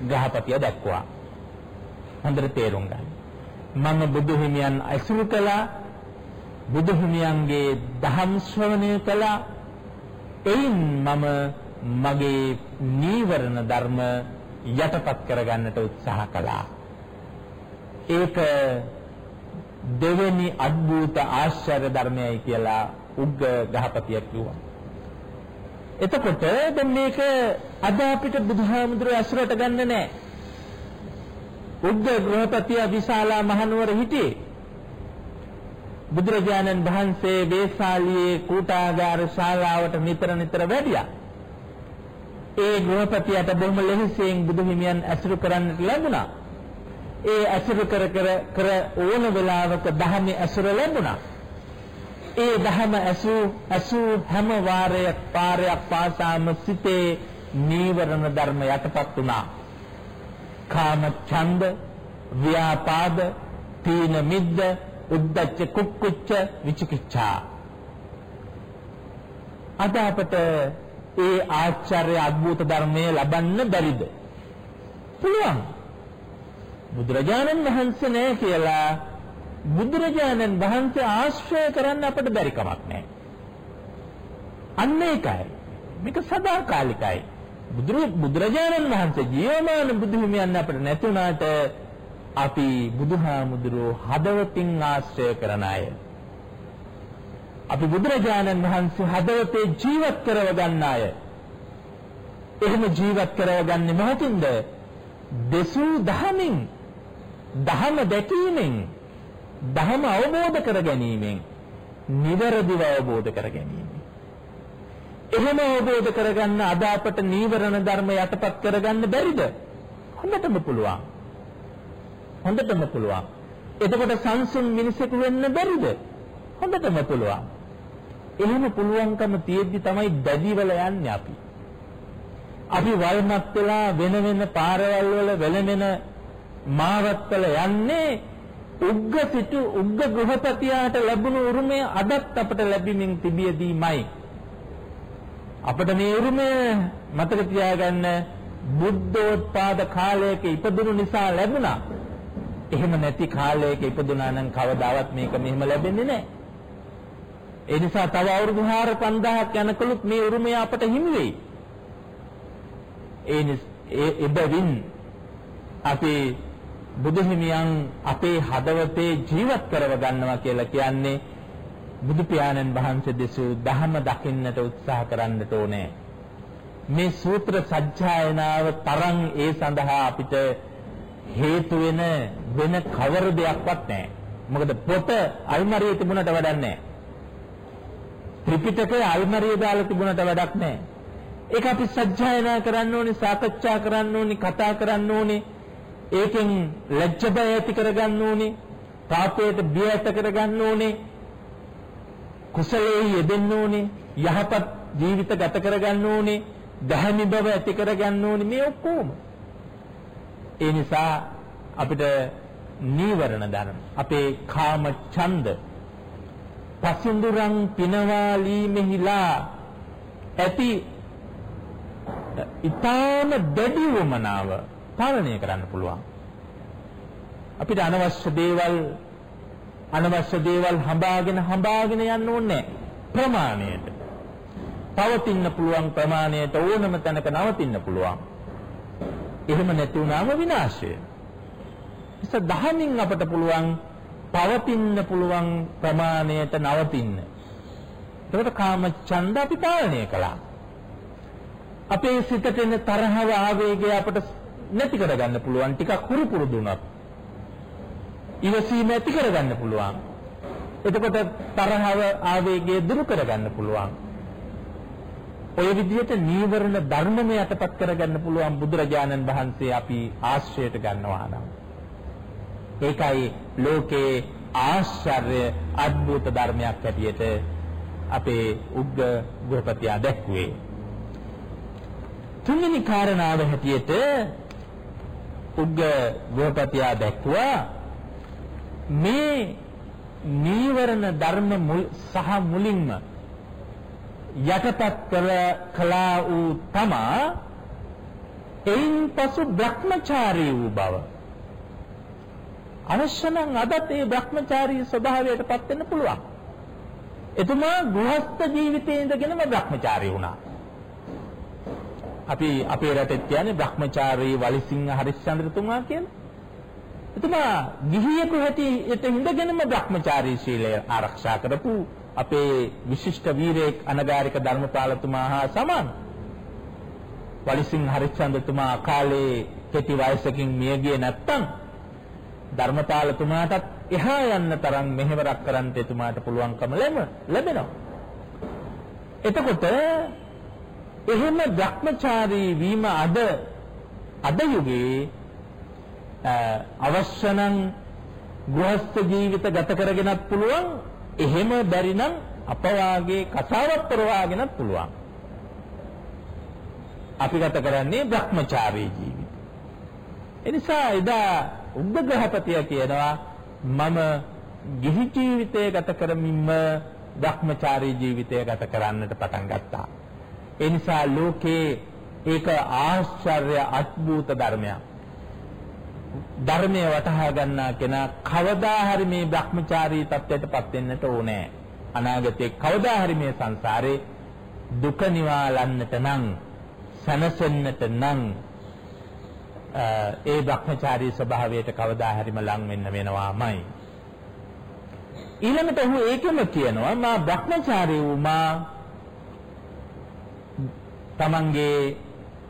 ගහපතිය දැක්වුවා. හොඳට තේරුම් ගන්න. මම බුදු හිමියන් ඇසුරු කළා. බුදු හිමියන්ගේ දහම් ශ්‍රවණය කළා. එයින් මම මගේ නීවරණ ධර්ම යටපත් කරගන්නට උත්සාහ කළා. ඒක දෙවෙනි අద్భుත ආශ්චර්ය ධර්මයයි කියලා උග්ග ගහපතිය කිව්වා. එතකොට දැන් මේක අද අපිට බුදුහාමුදුරුවෝ ඇසුරට ගන්න නැහැ උද්ද ගෘහපතිය විශාලා මහනුවර හිටියේ බුදුරජාණන් වහන්සේ වේසාලියේ කූටාගාර ශාලාවට නිතර නිතර වැඩියා. ඒ ගෘහපතියට බොහොම ලෙහෙසියෙන් බුදු හිමියන් ඇසුරු කරන්නට ලැබුණා. ඒ ඇසුරු කර කර කර ඕන වෙලාවක දහමේ ඇසුර ලැබුණා. ඒ දහම ඇසු ඇසු හැම වාරයක් පාරයක් පාසාම සිතේ නීවරණ ධර්ම යටපත් වුණා. කාම ඡන්ද, ව්‍යාපාද, තීන මිද්ද, උද්ධච්ච කුක්කුච්ච විචිකිච්ඡා. අද අපට ඒ ආචාර්ය අద్భుත ධර්මයේ ලබන්න බැරිද? පුළුවන්. බුදුරජාණන් වහන්සේ නෑ කියලා බුදුරජාණන් වහන්සේ ආශ්‍රය කරන්න අපට බැරි කමක් නෑ. අන්න ඒකයි. මේක සදාකාලිකයි. බුදුරජාණන් වහන්සේ ජීවමාන බුදු හිමියන් අපිට නැතුණාට අපි බුදුහාමුදුරුවෝ හදවතින් ආශ්‍රය කරන අය. අපි බුදුරජාණන් වහන්සේ හදවතේ ජීවත් කරව ගන්න අය. එහෙම ජීවත් කරවගන්නේ මොහොතින්ද? දසූ දහමින් දහම දැකීමෙන් දහම අවබෝධ කර ගැනීමෙන් නිවැරදිව අවබෝධ කර ගැනීමෙන් එහෙම අවබෝධ කරගන්න අද අපට නීවරණ ධර්ම යටපත් කරගන්න බැරිද? හොඳටම පුළුවන්. හොඳටම පුළුවන්. එතකොට සංසුන් මිනිසෙකු වෙන්න බැරිද? හොඳටම පුළුවන්. එහෙම පුළුවන්කම තියෙද්දි තමයි දැඩිවල යන්නේ අපි. අපි වල්මත් වෙලා වෙන වෙන පාරවල් වල වෙලෙන මාවත්වල යන්නේ උග්ග සිටු උග්ග ගෘහපතියාට ලැබුණු උරුමය අදත් අපට ලැබෙමින් තිබියදීමයි. අපිට මේ උරුමය මතක තියාගන්න බුද්ධෝත්පාද කාලයක ඉපදුණු නිසා ලැබුණා. එහෙම නැති කාලයක ඉපදුනා නම් කවදාවත් මේක මෙහෙම ලැබෙන්නේ නැහැ. ඒ නිසා තව අවුරුදු 4-5000ක් යනකලුත් මේ උරුමය අපට හිමි වෙයි. ඒ එබැවින් අපි බුදුහිමියන් අපේ හදවතේ ජීවත් කරව ගන්නවා කියලා කියන්නේ බුදු පියාණන් වහන්සේ දෙසූ ධහම දකින්නට උත්සාහ කරන්නට ඕනේ. මේ සූත්‍ර සජ්ජායනාව තරම් ඒ සඳහා අපිට හේතු වෙන වෙන කවර දෙයක්වත් නැහැ. මොකද පොත අල්මාරියේ තිබුණට වැඩක් නැහැ. ත්‍රිපිටකය අල්මාරියේ දාලා තිබුණට වැඩක් නැහැ. ඒක අපි සජ්ජායනා කරන්න ඕනේ, සාකච්ඡා කරන්න ඕනේ, කතා කරන්න ඕනේ. ඒකෙන් ලැජ්ජ බය ඇති කරගන්න ඕනේ. පාපයට බිය ඇති කරගන්න ඕනේ. කුසලයේ යෙදෙන්න ඕනේ යහපත් ජීවිත ගත කරගන්න ඕනේ දහමි බව ඇති කරගන්න ඕනේ මේ ඔක්කොම. ඒ නිසා අපිට නීවරණ ධර්ම අපේ කාම ඡන්ද පසින්දුරන් පිනවාලීමෙහිලා ඇති ඊටාම දැඩි වමනාව පාලනය කරන්න පුළුවන්. අපිට අනවශ්‍ය දේවල් අනවශ්‍ය දේවල් හඹාගෙන හඹාගෙන යන්න ඕනේ ප්‍රමාණයට. පවතින්න පුළුවන් ප්‍රමාණයට ඕනම තැනක නවතින්න පුළුවන්. එහෙම නැති වුණාම විනාශය. ඉත දහමින් අපට පුළුවන් පවතින්න පුළුවන් ප්‍රමාණයට නවතින්න. ඒකට කාම ඡන්ද අපි පාලනය කළා. අපේ සිතට එන තරහව ආවේගය අපට නැති කරගන්න පුළුවන් ටිකක් හුරු පුරුදු වුණත්. ඉවසීම ඇති කරගන්න පුළුවන්. එතකොට තරහව ආවේගය දුරු කරගන්න පුළුවන්. ඔය විදිහට නීවරණ ධර්මම යටපත් කරගන්න පුළුවන් බුදුරජාණන් වහන්සේ අපි ආශ්‍රයයට ගන්නවා නම්. ඒකයි ලෝකේ ආශ්චර්ය අద్భుත ධර්මයක් හැටියට අපේ උග්ග ගෘහපතියා දැක්ුවේ. තුන්වෙනි කාරණාව හැටියට උග්ග ගෘහපතියා දැක්ුවා මේ නීවරණ ධර්ම සහ මුලින්ම යටපත් කළ කලා වූ තමා එයින් පසු භ්‍රමචාරී වූ බව. අවශ්‍ය නම් අදත් ඒ භ්‍රමචාරී ස්වභාවයටපත් වෙන්න පුළුවන්. එතුමා ගෘහස්ත ජීවිතයේ ඉඳගෙනම භ්‍රමචාරී වුණා. අපි අපේ රටේ කියන්නේ භ්‍රමචාරී වලිසිංහ හරිශ්චන්ද්‍රතුමා කියලා. එතුමා ගිහියෙකු හැටියට ඉඳගෙනම Brahmachari ශීලය ආරක්ෂා කරපු අපේ විශිෂ්ට වීරයෙක් අනගාരിക ධර්මපාලතුමා හා සමාන. වලිසිංහ හරිචන්දතුමා කාලේ කෙටි වයසකින් මිය ගියේ නැත්තම් ධර්මපාලතුමාටත් එහා යන්න තරම් මෙහෙවරක් කරන්න එතුමාට පුළුවන්කම ලැබෙනවා. එතකොට එහෙම භ්‍රමචාරී වීම අද අද යුගයේ අවශ්‍ය නම් ගෘහස්ත ජීවිත ගත කරගෙනත් පුළුවන් එහෙම බැරි නම් අප වාගේ කසාවක් කරවාගෙනත් පුළුවන්. අපි ගත කරන්නේ භ්‍රමචාරී ජීවිත. එනිසා එදා උද්දග්‍රහපතිය කියනවා මම ගිහි ජීවිතය ගත කරමින්ම භ්‍රමචාරී ජීවිතය ගත කරන්නට පටන් ගත්තා. ඒ නිසා ලෝකේ ඒක ආශ්චර්ය අద్భుත ධර්මයක්. ධර්මයේ වටහා ගන්නා කෙනා කවදා හරි මේ භ්‍රමචාරී තත්ත්වයටපත් වෙන්නට ඕනේ. අනාගතේ කවදා හරි මේ සංසාරේ දුක නිවාලන්නට නම් සනසෙන්නට නම් ඒ භ්‍රමචාරී ස්වභාවයට කවදා හරිම ලං වෙන්න වෙනවාමයි. ඊළඟට ඔහු ඒකම කියනවා මා භ්‍රමචාරී වූ මා තමන්ගේ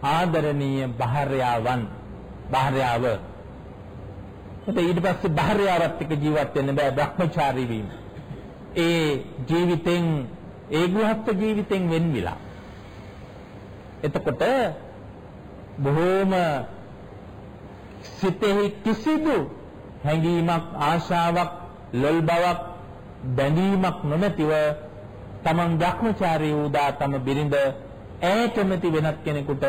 ආදරණීය භාර්යාවන් භාර්යාව එතකොට ඊට පස්සේ භාර්යාවත් එක්ක ජීවත් වෙන්න බෑ භ්‍රමචාරී වීම. ඒ ජීවිතෙන් ඒ ගෘහස්ත ජීවිතෙන් වෙන්විලා. එතකොට බොහෝම සිතෙහි කිසිදු හැඟීමක් ආශාවක් ලොල් බවක් බැඳීමක් නොමැතිව තමන් භ්‍රමචාරී වූ දා තම බිරිඳ ඈ කැමති වෙනත් කෙනෙකුට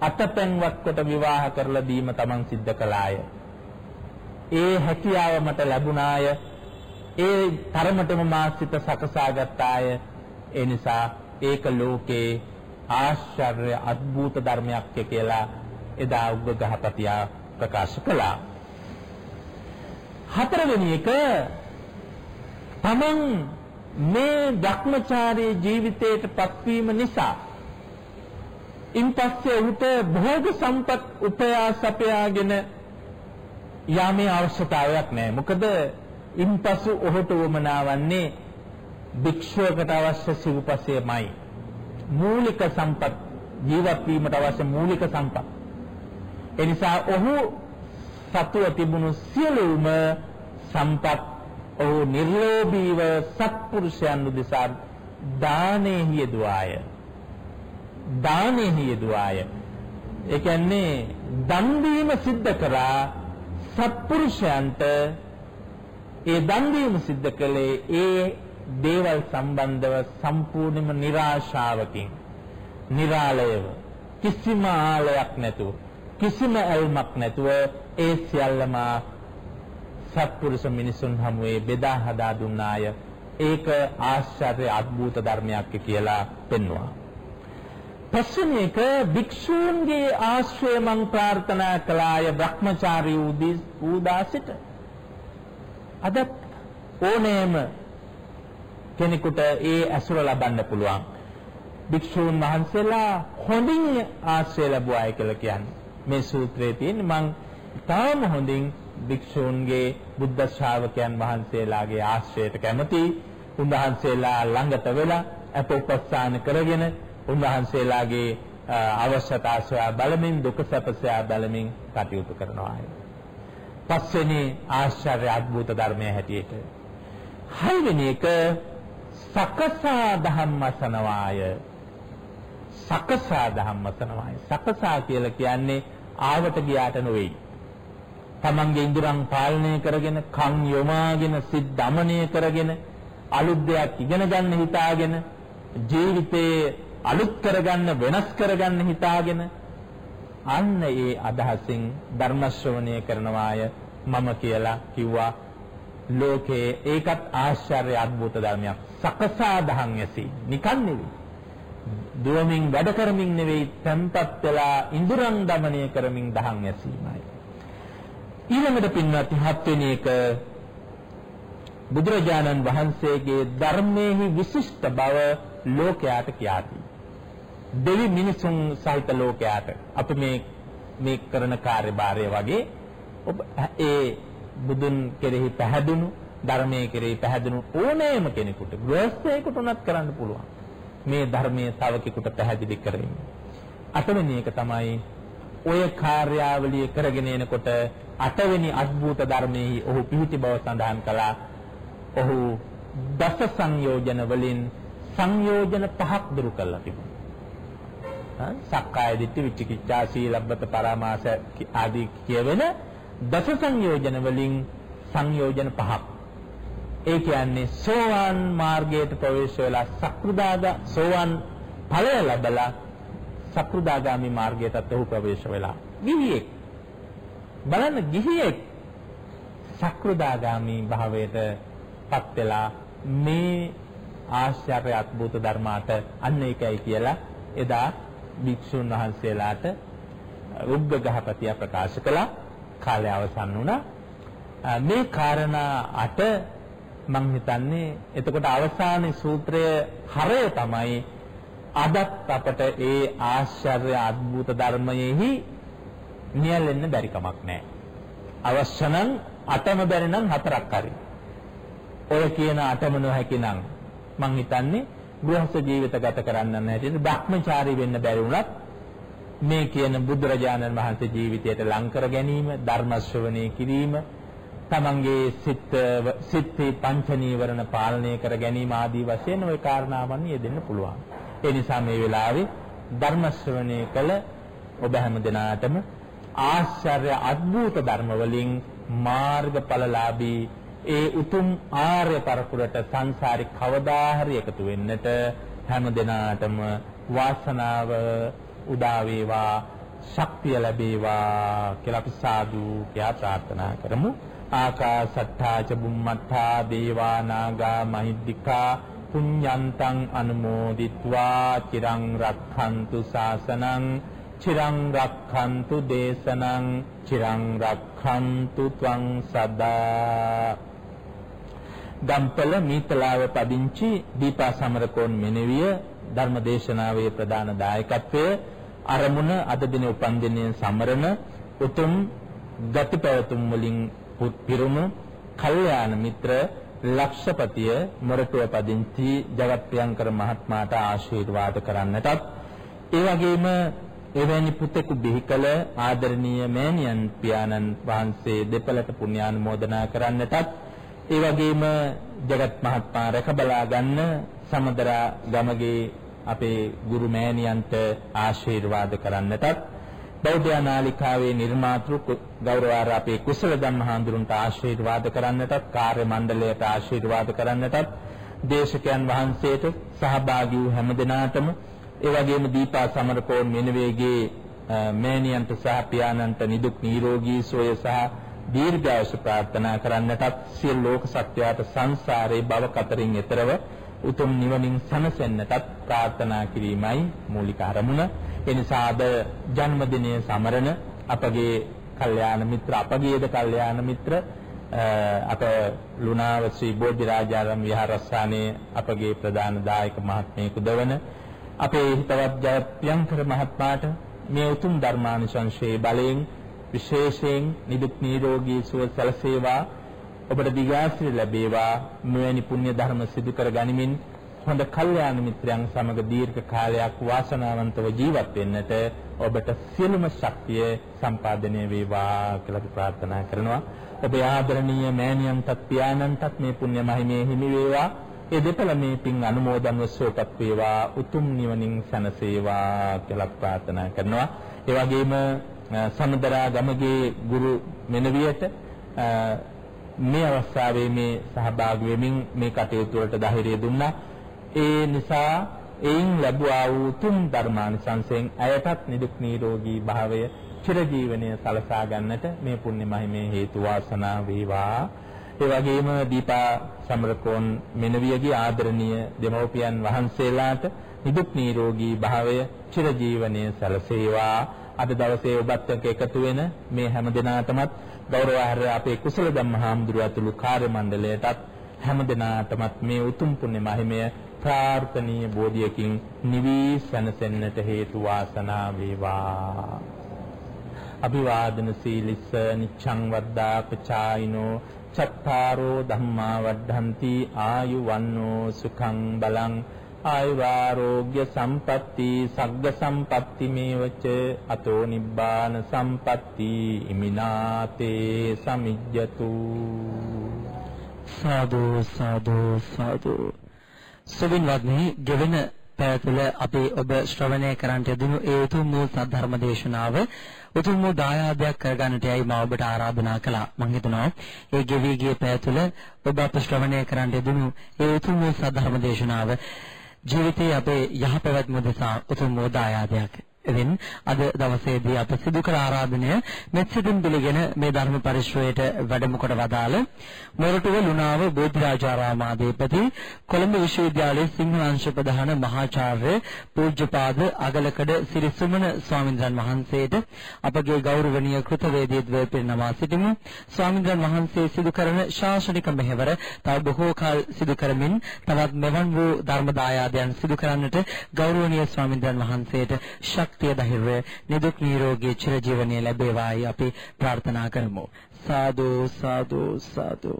අතපැන්වත් කොට විවාහ කරලා දීම තමන් සිද්ධ කළාය. ඒ හැකියාව මට ලැබුණාය. ඒ තරමටම මා සිත සකසාගත්තාය. ඒ නිසා ඒක ලෝකේ ආශ්චර්ය අద్భుත ධර්මයක් කියලා එදා උග්ගහපතියා ප්‍රකාශ කළා. හතරවෙනි එක තමන් මේ ධක්මචාරී ජීවිතයට පත්වීම නිසා ඉන්පස්සේ ඔහුට භෝග සම්පත් උපයා සපයාගෙන යාමේ අවශ්‍යතාවයක් නැහැ. මොකද ඉන්පසු ඔහුට වමනාවන්නේ භික්ෂුවකට අවශ්‍ය සිව්පසයමයි. මූලික සම්පත් ජීවත් වීමට අවශ්‍ය මූලික සම්පත්. එනිසා ඔහු සතුව තිබුණු සියලුම සම්පත් ඔහු නිර්ලෝභීව සත්පුරුෂයන් උදෙසා දානෙහි යෙදුවාය. දානෙහි යෙදුවාය. ඒ කියන්නේ දන් දීම සිද්ධ කරා සත්පුරුෂයන්ට ඒ දන් දීම සිද්ධ කළේ ඒ දේවල් සම්බන්ධව සම්පූර්ණම નિરાශාවකින් निराලයව කිසිම ආලයක් නැතුව කිසිම ඇල්මක් නැතුව ඒ සියල්ලම සත්පුරුෂ මිනිසුන් හමුවේ බෙදා හදා දුන්නාය ඒක ආශ්චර්ය අద్භූත ධර්මයක් කියලා පෙන්වනවා පස්වෙනි එක භික්ෂූන්ගේ ආශ්‍රය මං ප්‍රාර්ථනා කළාය Brahmachari උදාසිට අද ඕනෑම කෙනෙකුට ඒ ඇසුර ලබන්න පුළුවන්. භික්ෂූන් වහන්සේලා හොඳින් ආශ්‍රය ලැබුවායි කියලා කියන්නේ. මේ සූත්‍රයේ තියෙන මං තාම හොඳින් භික්ෂූන්ගේ බුද්ධ ශ්‍රාවකයන් වහන්සේලාගේ ආශ්‍රයයට කැමති උන්වහන්සේලා ළඟට වෙලා අප උපස්ථාන කරගෙන උන්වහන්සේලාගේ අවශ්‍යතා සොයා බලමින් දුක සැප සොයා බලමින් කටයුතු කරනවා. පස්වෙනි ආශ්චර්ය අద్భుත ධර්මයේ හැටියට. හයවෙනි එක සකසා ධම්මසනවාය. සකසා ධම්මසනවාය. සකසා කියලා කියන්නේ ආවට ගියාට නෙවෙයි. තමන්ගේ ඉඳුරන් පාලනය කරගෙන කන් යොමාගෙන සිත් දමනය කරගෙන අලුත් දෙයක් ඉගෙන ගන්න හිතාගෙන ජීවිතයේ අලුත් කරගන්න වෙනස් කරගන්න හිතාගෙන අන්න ඒ අදහසින් ධර්ම ශ්‍රවණය කරනවාය. මම කියලා කිව්වා. ලෝකයේ ඒකත් ආශ්චර්ය අద్భుත ධර්මයක්. සකසා දහන් යසි නිකන් නෙවෙයි. දුවමින් වැඩ කරමින් නෙවෙයි තැම්පත් වෙලා ඉඳුරන් দমনය කරමින් දහන් යසීමයි ඊළඟට පින්වත් හත් වෙනි එක බුදුරජාණන් වහන්සේගේ ධර්මයේ විශිෂ්ට බව ලෝකයාට කියාදී. දෙවි මිනිසුන් සහිත ලෝකයාට අපි මේ මේ කරන කාර්යභාරය වගේ ඔබ ඒ බුදුන් කෙරෙහි පැහැදුණු ධර්මයේ කෙරෙහි පැහැදුණු ඕනෑම කෙනෙකුට ගෘහස්ථයෙකුට උනත් කරන්න පුළුවන්. මේ ධර්මයේ තව කෙනෙකුට පැහැදිලි කරමින්. අටවෙනි එක තමයි ඔය කාර්යාවලිය කරගෙන එනකොට අටවෙනි අద్భుත ධර්මයේ ඔහු පිහිටි බව සඳහන් කළා. ඔහු දස සංයෝජන වලින් සංයෝජන පහක් දුරු කළා තිබුණා. සක්කාය දිට්ඨි විචිකිච්ඡා සීලබ්බත පරාමාස ආදී කියවෙන දස සංයෝජන වලින් සංයෝජන පහක්. ඒ කියන්නේ සෝවාන් මාර්ගයට ප්‍රවේශ වෙලා සක්‍රුදාගා සෝවාන් ඵලය ලැබලා සක්‍රුදාගාමි මාර්ගයටත් ඔහු ප්‍රවේශ වෙලා. ගිහියෙක්. බලන්න ගිහියෙක් සක්‍රුදාගාමි භාවයට පත් වෙලා මේ ආශ්චර්ය අద్భుත ධර්මාට අන්න ඒකයි කියලා එදා භික්ෂුන් වහන්සේලාට රුග්ග ගහපතිය ප්‍රකාශ කළා කාලය අවසන් වුණා මේ කාරණා අට මම හිතන්නේ එතකොට අවසානයේ සූත්‍රය හරය තමයි අදත් අපට ඒ ආශ්චර්ය අద్భుත ධර්මයෙහි නියැලෙන්න බැරි කමක් නැහැ. අවශ්‍ය නම් අටම බැරි නම් හතරක් හරි. ඔය කියන අටම නොහැකි නම් මං හිතන්නේ ගෘහස්ත ජීවිත ගත කරන්න නැතිද භ්‍රමචාරී වෙන්න බැරි වුණත් මේ කියන බුදුරජාණන් වහන්සේ ජීවිතයට ලං කර ගැනීම ධර්ම ශ්‍රවණය කිරීම තමන්ගේ සිත් සිත්ේ පංච නීවරණ පාලනය කර ගැනීම ආදී වශයෙන් ওই කාරණාවන් යෙදෙන්න පුළුවන්. ඒ නිසා මේ වෙලාවේ ධර්ම ශ්‍රවණය කළ ඔබ හැම දිනාටම ආශ්චර්ය අద్భుත ධර්ම වලින් මාර්ගඵලලාභී ඒ උතුම් ආර්ය පරපුරට සංසාරේ කවදා හරි එකතු වෙන්නට හැම දිනාටම වාසනාව උදා වේවා ශක්තිය ලැබේවා කියලා අපි සාදු කියා ප්‍රාර්ථනා කරමු. ආකාසට්ඨා ච බුම්මට්ඨා දේවා නාග මහිද්దికා පුඤ්ඤන්තං අනුමෝදිත්වා චිරං රක්ඛන්තු ශාසනං චිරං රක්ඛන්තු දේශනං චිරං රක්ඛන්තු ත්වං සදා ගම්පල මීතලාව පදිංචි දීපා සමරකෝන් මෙනෙවිය ධර්මදේශනාවේ ප්‍රධාන දායකත්වය අරමුණ අද දින උපන්දිනයේ සමරන උතුම් ගති පැවතුම් වලින් පිරුණු කල්යාණ මිත්‍ර ලක්ෂපතිය මොරටුව පදිංචි ජගත් ප්‍රියංකර මහත්මයාට ආශිර්වාද කරන්නටත් ඒ වගේම එවැනි පුතෙකු බිහි කළ ආදරණීය මෑණියන් පියාණන් වහන්සේ දෙපළට පුණ්‍යානුමෝදනා කරන්නටත් ඒ වගේම ජගත් මහත්මයා රැක බලා ගන්න සමදරා ගමගේ අපේ ගුරු මෑණියන්ට ආශිර්වාද කරන්නටත් බෞද්ධ නාලිකාවේ නිර්මාතෘ ගෞරවාර අපේ කුසල ධම්මහඳුරුන්ට ආශිර්වාද කරන්නටත් කාර්ය මණ්ඩලයට ආශිර්වාද කරන්නටත් දේශකයන් වහන්සේට සහභාගී වූ හැම දෙනාටම ඒ වගේම දීපා සමරකෝන් මෙනවේගේ මෑණියන්ට සහ පියාණන්ට නිදුක් නිරෝගී සුවය සහ දීර්ඝායුෂ ප්‍රාර්ථනා කරන්නටත් සියලු ලෝක සත්‍යයට සංසාරේ භව කතරින් එතරව උතුම් නිවනින් සැනසෙන්නටත් ප්‍රාර්ථනා කිරීමයි මූලික අරමුණ. ඒ නිසා අද ජන්මදිනය සමරන අපගේ කල්යාණ මිත්‍ර අපගේද කල්යාණ මිත්‍ර අප ලුණාව ශ්‍රී බෝධිරාජාරම් විහාරස්ථානයේ අපගේ ප්‍රධාන දායක මහත්මයෙකු දවන අපේ හිතවත් ජයප්‍රියංකර මහත්මයාට මේ උතුම් ධර්මානුශංසයේ බලයෙන් විශේෂයෙන් නිදුක් නිරෝගී සුව සැලසේවා ඔබට දිගාසිරි ලැබේවා මෙවැනි පුණ්‍ය ධර්ම සිදු කර ගනිමින් හොඳ කල්යාණ මිත්‍රයන් සමග දීර්ඝ කාලයක් වාසනාවන්තව ජීවත් වෙන්නට ඔබට සියලුම ශක්තිය සම්පාදනය වේවා කියලා ප්‍රාර්ථනා කරනවා. ඔබේ ආදරණීය මෑණියන්ටත් පියාණන්ටත් මේ පුණ්‍ය මහිමේ හිමි වේවා. ඒ දෙපළ මේ පින් අනුමෝදන්ව සුවපත් වේවා. උතුම් නිවනින් සැනසේවා කියලා ප්‍රාර්ථනා කරනවා. ඒ වගේම සමදරා ගමගේ ගුරු මෙනවියට මේ අවස්ථාවේ මේ සහභාගී වෙමින් මේ කටයුතු වලට ධෛර්යය දුන්නා. ඒ නිසා එයින් ලැබුවා වූ තුන් ධර්මානිසංසයෙන් අයටත් නිදුක් නිරෝගී භාවය චිරජීවනය සලසා ගන්නට මේ පුණ්‍ය මහිමේ හේතු වාසනා වේවා. ඒ වගේම දීපා සමරකෝන් මෙනවියගේ ආදරණීය දෙමව්පියන් වහන්සේලාට නිදුක් නිරෝගී භාවය චිරජීවනය සැලසේවා. අද දවසේ ඔබත් එක්ක එකතු වෙන මේ හැම දිනාටමත් ගෞරවාර්හ අපේ කුසල ධම්මහාමුදුරුවෝ ඇතුළු කාර්ය මණ්ඩලයටත් හැම දිනාටමත් මේ උතුම් පුණ්‍ය මහිමය ප්‍රාර්ථනීය බෝධියකින් නිවි සැනසෙන්නට හේතු වාසනා වේවා. අභිවාදන සීලිස්ස නිච්ඡං වද්දා පචායිනෝ චත්තාරෝ ධම්මා වඩ්ඩಂತಿ ආයු වන්නෝ සුඛං බලං ආයුරාෝග්‍ය සම්පatti සග්ග සම්පatti මේවච අතෝ නිබ්බාන සම්පatti ඉමිනාතේ සමිජ්ජතු සාදු සාදු සාදු සුවින්වත්නි ගෙවෙන පැය තුළ අපි ඔබ ශ්‍රවණය කරන්නට යෙදුණු ඒ උතුම් වූ සද්ධර්ම දේශනාව උතුම් වූ දායාදයක් කරගන්නට යයි මම ඔබට ආරාධනා කළා. මම හිතනවා ඒ ගෙවි ගිය පැය තුළ ඔබ අප ශ්‍රවණය කරන්නට යෙදුණු ඒ උතුම් වූ සද්ධර්ම දේශනාව ජීවිතයේ අපේ යහපැවැත්ම දෙසා උතුම් වූ දායාදයක්. එදින් අද දවසේදී අප සිදු කළ ආරාධනය මෙත්සිතින් පිළිගෙන මේ ධර්ම පරිශ්‍රයයට වැඩම කොට වදාළ මොරටුව ලුණාව බෝධිරාජාරාමාධිපති කොළඹ විශ්වවිද්‍යාලයේ සිංහල අංශ ප්‍රධාන මහාචාර්ය පූජ්‍යපාද අගලකඩ සිරිසුමන ස්වාමින්ද්‍රයන් වහන්සේට අපගේ ගෞරවනීය කෘතවේදීත්වය පිරිනමා සිටිමු. ස්වාමින්ද්‍රයන් වහන්සේ සිදු කරන ශාසනික මෙහෙවර තව බොහෝ කල සිදු කරමින් තවත් මෙවන් වූ ධර්ම දායාදයන් සිදු කරන්නට ගෞරවනීය ස්වාමින්ද්‍රයන් වහන්සේට ශක්තිය ධෛර්යය නිදුක් නිරෝගී චිරජීවනයේ ලැබේවායි අපි ප්‍රාර්ථනා කරමු. සාදු සාදු සාදු.